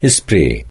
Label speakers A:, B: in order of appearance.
A: Spray